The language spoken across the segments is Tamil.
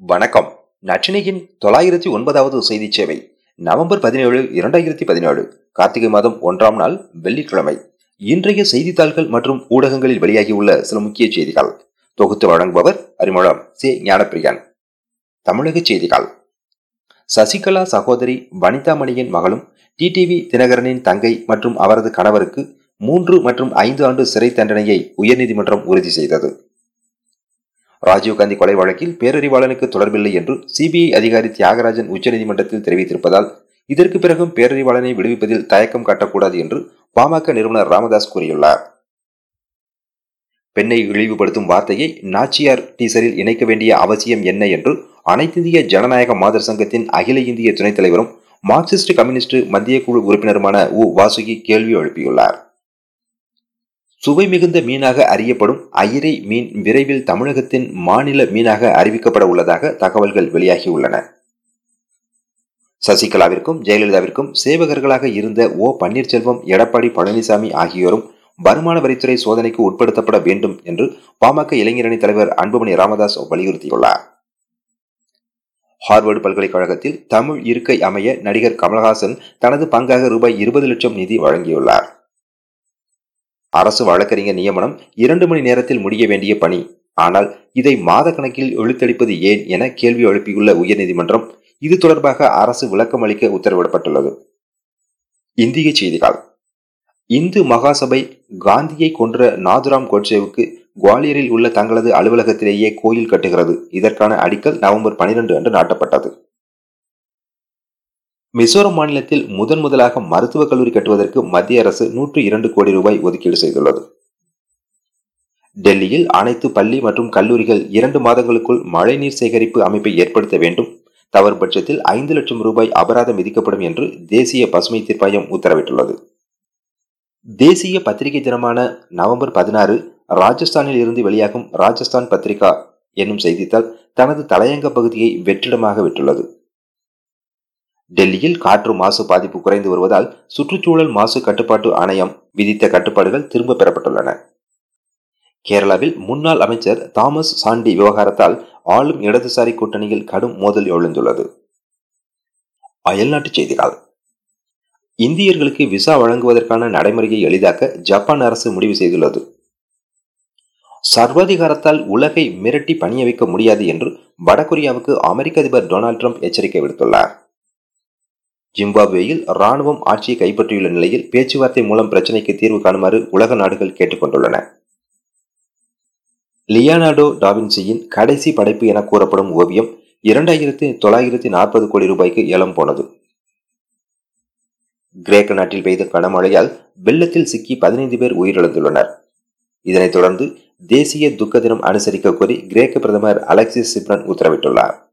வணக்கம். நச்சினையின் தொள்ளாயிரத்தி ஒன்பதாவது செய்தி சேவை நவம்பர் பதினேழு இரண்டாயிரத்தி பதினேழு கார்த்திகை மாதம் ஒன்றாம் நாள் வெள்ளிக்கிழமை. இன்றைய செய்தித்தாள்கள் மற்றும் ஊடகங்களில் வெளியாகியுள்ள சில முக்கிய செய்திகள். தொகுத்து வழங்குபவர் அறிமுகம் சே. ஞானப்பிரியன். தமிழக செய்திகள். சசிகலா சகோதரி வனிதாமணியின் மகளும் டிடிவி தினகரனின் தங்கை மற்றும் அவரது கணவருக்கு மூன்று மற்றும் ஐந்து ஆண்டு சிறை தண்டனையை உயர்நீதிமன்றம் உறுதி செய்தது. ராஜீவ்காந்தி கொலை வழக்கில் பேரறிவாளனுக்கு தொடர்பில்லை என்று சிபிஐ அதிகாரி தியாகராஜன் உச்சநீதிமன்றத்தில் தெரிவித்திருப்பதால் இதற்கு பிறகும் பேரறிவாளனை விடுவிப்பதில் தயக்கம் காட்டக்கூடாது என்று பாமக நிறுவனர் ராமதாஸ் கூறியுள்ளார். பெண்ணை இழிவுபடுத்தும் வார்த்தையை நாச்சியார் டீசரில் இணைக்க வேண்டிய அவசியம் என்ன என்று அனைத்திந்திய ஜனநாயக மாதர் சங்கத்தின் அகில இந்திய துணைத் தலைவரும் மார்க்சிஸ்ட் கம்யூனிஸ்ட் மத்திய குழு உறுப்பினருமான உ. வாசுகி கேள்வி எழுப்பியுள்ளார். சுவை மிகுந்த மீனாக அறியப்படும் அயிரை மீன் விரைவில் தமிழகத்தின் மாநில மீனாக அறிவிக்கப்பட உள்ளதாக தகவல்கள் வெளியாகியுள்ளன சசிகலாவிற்கும் ஜெயலலிதாவிற்கும் சேவகர்களாக இருந்த ஓ பன்னீர்செல்வம் எடப்பாடி பழனிசாமி ஆகியோரும் வருமான வரித்துறை சோதனைக்கு உட்படுத்தப்பட வேண்டும் என்று பாமக இளைஞரணி தலைவர் அன்புமணி ராமதாஸ் வலியுறுத்தியுள்ளார். ஹார்வர்டு பல்கலைக்கழகத்தில் தமிழ் இருக்கை அமைய நடிகர் கமல்ஹாசன் தனது பங்காக ரூபாய் இருபது லட்சம் நிதி வழங்கியுள்ளார். அரசு வழக்கறிஞர் நியமனம் இரண்டு மணி நேரத்தில் முடிய வேண்டிய பணி. ஆனால் இதை மாத கணக்கில் இழுத்தடிப்பது ஏன் என கேள்வி எழுப்பியுள்ள உயர்நீதிமன்றம் இது தொடர்பாக அரசு விளக்கம் அளிக்க உத்தரவிடப்பட்டுள்ளது. இந்திய செய்திகள். இந்து மகாசபை காந்தியை கொன்ற நாதுராம் கோட்சேவுக்கு குவாலியரில் உள்ள தங்களது அலுவலகத்திலேயே கோயில் கட்டுகிறது. இதற்கான அடிக்கல் நவம்பர் பனிரெண்டு அன்று நாட்டப்பட்டது. மிசோரம் மாநிலத்தில் முதன் முதலாக மருத்துவக் கல்லூரி கட்டுவதற்கு மத்திய அரசு நூற்று இரண்டு கோடி ரூபாய் ஒதுக்கீடு செய்துள்ளது. டெல்லியில் அனைத்து பள்ளி மற்றும் கல்லூரிகள் இரண்டு மாதங்களுக்குள் மழைநீர் சேகரிப்பு அமைப்பை ஏற்படுத்த வேண்டும். தவறு பட்சத்தில் ஐந்து லட்சம் ரூபாய் அபராதம் விதிக்கப்படும் என்று தேசிய பசுமை தீர்ப்பாயம் உத்தரவிட்டுள்ளது. தேசிய பத்திரிகை தினமான நவம்பர் பதினாறு ராஜஸ்தானில் இருந்து வெளியாகும் ராஜஸ்தான் பத்திரிகா என்னும் செய்தித்தாள் தனது தலையங்க பகுதியை வெற்றிடமாக விட்டுள்ளது. டெல்லியில் காற்று மாசு பாதிப்பு குறைந்து வருவதால் சுற்றுச்சூழல் மாசு கட்டுப்பாட்டு ஆணையம் விதித்த கட்டுப்பாடுகள் திரும்ப பெறப்பட்டுள்ளன. கேரளாவில் முன்னாள் அமைச்சர் தாமஸ் சாண்டி விவகாரத்தால் ஆளும் இடதுசாரி கூட்டணியில் கடும் மோதல் எழுந்துள்ளது. அயல்நாட்டுச் செய்திகள். இந்தியர்களுக்கு விசா வழங்குவதற்கான நடைமுறையை எளிதாக்க ஜப்பான் அரசு முடிவு செய்துள்ளது. சர்வாதிகாரத்தால் உலகை மிரட்டி பணிய வைக்க முடியாது என்று வடகொரியாவுக்கு அமெரிக்க அதிபர் டொனால்டு ட்ரம்ப் எச்சரிக்கை விடுத்துள்ளார். ஜிம்பாப்வேயில் ராணுவம் ஆட்சியை கைப்பற்றியுள்ள நிலையில் பேச்சுவார்த்தை மூலம் பிரச்சினைக்கு தீர்வு காணுமாறு உலக நாடுகள் கேட்டுக்கொண்டுள்ளன. லியானார்டோ டாவின்சியின் கடைசி படைப்பு என கூறப்படும் ஓவியம் இரண்டாயிரத்தி தொள்ளாயிரத்தி நாற்பது கோடி ரூபாய்க்கு ஏலம் போனது. கிரேக்க நாட்டில் பெய்த கனமழையால் வெள்ளத்தில் சிக்கி பதினைந்து பேர் உயிரிழந்துள்ளனர். இதனைத் தொடர்ந்து தேசிய துக்க தினம் அனுசரிக்க கோரி கிரேக்க பிரதமர் அலெக்சிஸ் சிப்ரன் உத்தரவிட்டுள்ளார்.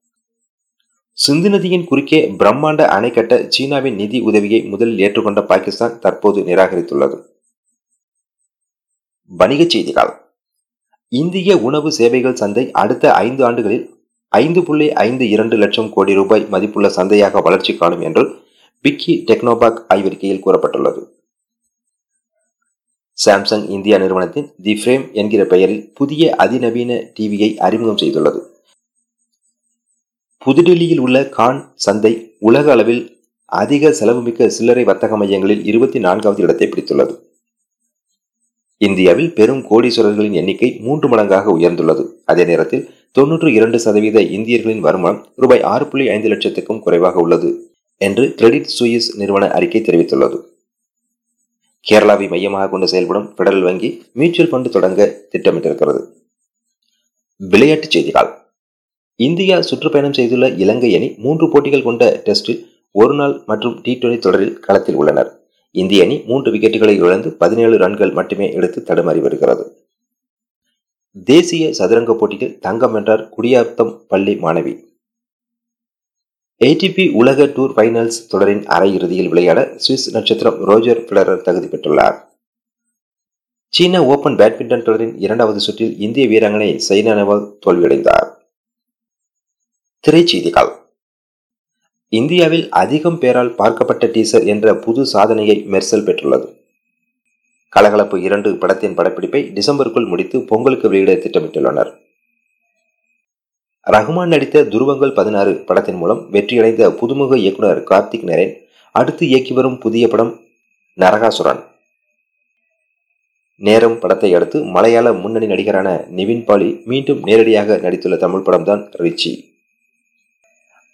சிந்து நதியின் குறுக்கே பிரம்மாண்ட அணை கட்ட சீனாவின் நிதி உதவியை முதலில் ஏற்றுக்கொண்ட பாகிஸ்தான் தற்போது நிராகரித்துள்ளது. வணிகச் செய்திகள். இந்திய உணவு சேவைகள் சந்தை அடுத்த ஐந்து ஆண்டுகளில் ஐந்து புள்ளி ஐந்து இரண்டு லட்சம் கோடி ரூபாய் மதிப்புள்ள சந்தையாக வளர்ச்சி காணும் என்று பிக்கி டெக்னோபாக் ஆய்வறிக்கையில் கூறப்பட்டுள்ளது. சாம்சங் இந்தியா நிறுவனத்தின் தி ஃப்ரேம் என்கிற பெயரில் புதிய அதிநவீன டிவியை அறிமுகம் செய்துள்ளது. புதுடில்லியில் உள்ள கான் சந்தை உலக அளவில் அதிக செலவுமிக்க சில்லறை வர்த்தக மையங்களில் இருபத்தி நான்காவது இடத்தை பிடித்துள்ளது. இந்தியாவில் பெரும் கோடீஸ்வரர்களின் எண்ணிக்கை மூன்று மடங்காக உயர்ந்துள்ளது. அதே நேரத்தில் தொன்னூற்று இரண்டு சதவீத இந்தியர்களின் வருமானம் ரூபாய் ஆறு புள்ளி ஐந்து லட்சத்துக்கும் குறைவாக உள்ளது என்று கிரெடிட் சுயிஸ் நிறுவன அறிக்கை தெரிவித்துள்ளது. கேரளாவை மையமாக கொண்டு செயல்படும் பெடரல் வங்கி மியூச்சுவல் ஃபண்ட் தொடங்க திட்டமிட்டிருக்கிறது. விளையாட்டுச் செய்திகள். இந்தியா சுற்றுப்பயணம் செய்துள்ள இலங்கை அணி மூன்று போட்டிகள் கொண்ட டெஸ்டில் ஒருநாள் மற்றும் டி டுவெண்டி தொடரில் களத்தில் உள்ளனர். இந்திய அணி மூன்று விக்கெட்டுகளை இழந்து பதினேழு ரன்கள் மட்டுமே எடுத்து தடுமாறி வருகிறது. தேசிய சதுரங்க போட்டியில் தங்கம் வென்றார் குடியாத்தம் பள்ளி மாணவி. ஏடிபி உலக டூர் ஃபைனல்ஸ் தொடரின் அரையிறுதியில் விளையாட சுவிஸ் நட்சத்திரம் ரோஜர் பிளரர் தகுதி பெற்றுள்ளார். சீன ஓபன் பேட்மிண்டன் தொடரின் இரண்டாவது சுற்றில் இந்திய வீராங்கனை சைனா நேவால் தோல்வியடைந்தார். திரைச்செய்திகள். இந்தியாவில் அதிகம் பேரால் பார்க்கப்பட்ட டீசர் என்ற புது சாதனையை மெர்சல் பெற்றுள்ளது. கலகலப்பு இரண்டு படத்தின் படப்பிடிப்பை டிசம்பருக்குள் முடித்து பொங்கலுக்கு வெளியிட திட்டமிட்டுள்ளனர். ரஹ்மான் நடித்த துருவங்கள் பதினாறு படத்தின் மூலம் வெற்றியடைந்த புதுமுக இயக்குனர் கார்த்திக் நரேன் அடுத்து இயக்கி வரும் புதிய படம் நரகாசுரன். நேரம் படத்தை அடுத்து மலையாள முன்னணி நடிகரான நிவின் பாலி மீண்டும் நேரடியாக நடித்துள்ள தமிழ் படம்தான் ரிச்சி.